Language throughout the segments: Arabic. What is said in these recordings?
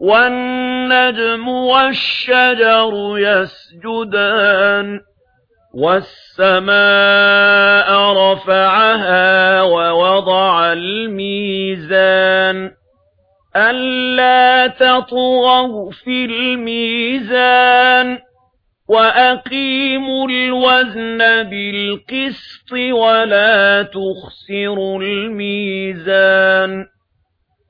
والنجم والشجر يسجدان والسماء رفعها ووضع الميزان ألا تطغوا في الميزان وَأَقِيمُوا الْوَزْنَ بِالْقِسْطِ وَلَا تُخْسِرُوا الْمِيزَانَ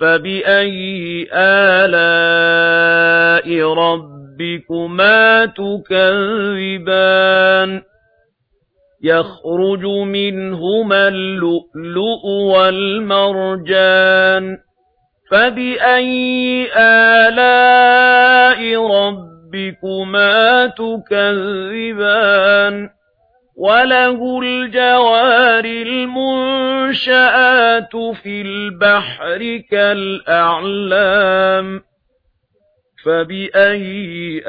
فَبِأَيِّ آلَاءِ رَبِّكُمَا تُكَذِّبَانِ يَخْرُجُ مِنْهُمَا اللُّؤْلُؤُ وَالْمَرْجَانُ فَبِأَيِّ آلَاءِ رَبِّكُمَا تُكَذِّبَانِ وَلَهُ الْجَوَارِ الْمُنشَآتُ فِي الْبَحْرِ كَالْأَعْلَامِ فَبِأَيِّ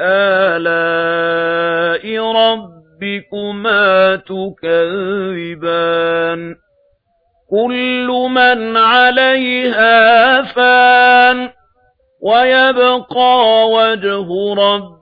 آلَاءِ رَبِّكُمَا تُكَذِّبَانِ كُلُّ مَنْ عَلَيْهَا فَانٍ وَيَبْقَى وَجْهُ رَبِّهِ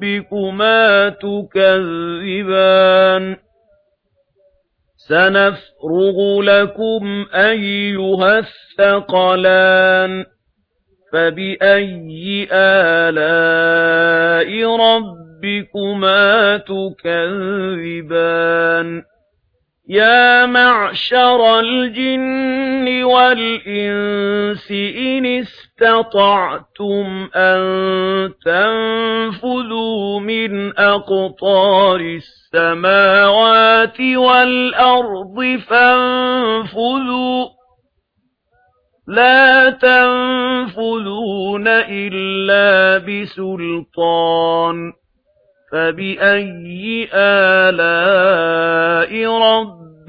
رَبِّكُمَا تُكَذِّبَانِ سَنَفْرُغُ لَكُمْ أَيُّهَا الثَّقَلَانِ فَبِأَيِّ آلَاءِ رَبِّكُمَا تُكَذِّبَانِ يَا مَعْشَرَ الْجِنِّ وَالْإِنسِ إِنِ اسْتَطَعْتُمْ أَن تَنفُذُوا مِنْ أَقْطَارِ السَّمَاوَاتِ وَالْأَرْضِ فَانفُذُوا لَا تَنفُذُونَ إِلَّا بِسُلْطَانٍ فَبِأَيِّ آلَاءِ رب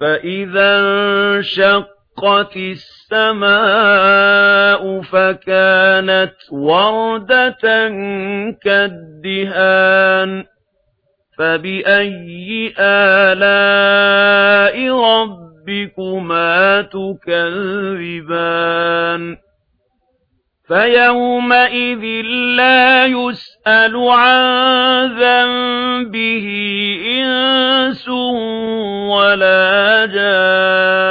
فَإِذَا انشَقَّتِ السَّمَاءُ فَكَانَتْ وَرْدَةً كَالدِّهَانِ فَبِأَيِّ آلَاءِ رَبِّكُمَا تُكَذِّبَانِ فَيَوْمَئِذٍ لَّا يُسْأَلُ عَن ذَنبِهِ إِنسٌ وَلَا جَانٌّ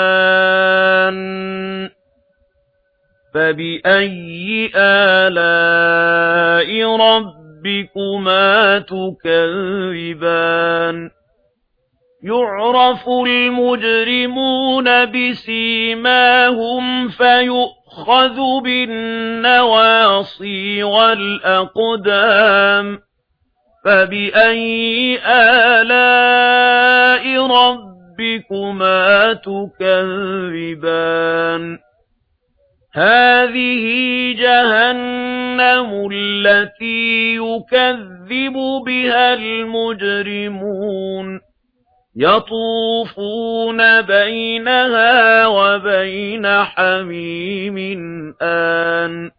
فَبِأَيِّ آلَاءِ رَبِّكُمَا تُكَذِّبَانِ يُعْرَفُ الْمُجْرِمُونَ بِسِيمَاهُمْ فيؤمنون يُؤْخَذُ بِالنَّوَاصِي وَالْأَقْدَامِ فَبِأَيِّ آلَاءِ رَبِّكُمَا تُكَذِّبَانِ هَذِهِ جَهَنَّمُ الَّتِي يُكَذِّبُ بِهَا الْمُجْرِمُونَ يَطُوفُونَ بَيْنَهَا وَبَيْنَ حَمِيمٍ آنٍ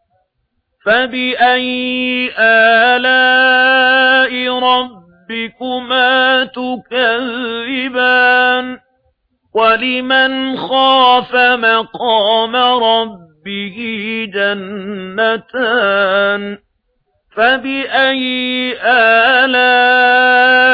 فَبِأَيِّ آلَاءِ رَبِّكُمَا تُكَذِّبَانِ وَلِمَنْ خَافَ مَقَامَ رَبِّهِ جَنَّتَانِ فَبِأَيِّ آلَاءِ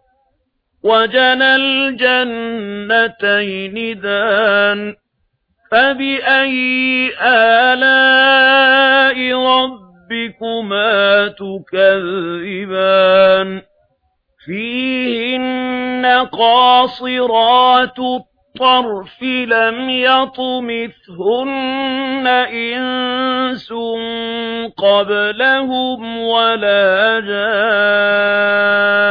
وَجَنَى الْجَنَّتَيْنِ دَانٍ فَبِأَيِّ آلَاءِ رَبِّكُمَا تُكَذِّبَانِ فِيهِنَّ قَاصِرَاتُ الطَّرْفِ لَمْ يَطْمِثْهُنَّ إِنسٌ قَبْلَهُمْ وَلَا جَانٌّ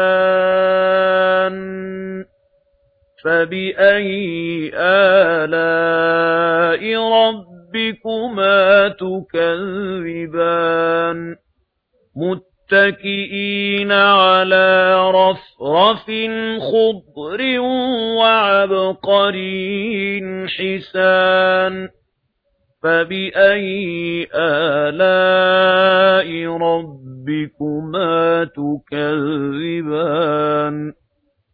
فَبِأَيِّ آلَاءِ رَبِّكُمَا تُكَذِّبَانِ مُتَّكِئِينَ عَلَى رَفْرَفٍ خُضْرٍ وَعَبْقَرِيٍّ حِسَانٍ فَبِأَيِّ آلَاءِ رَبِّكُمَا تُكَذِّبَانِ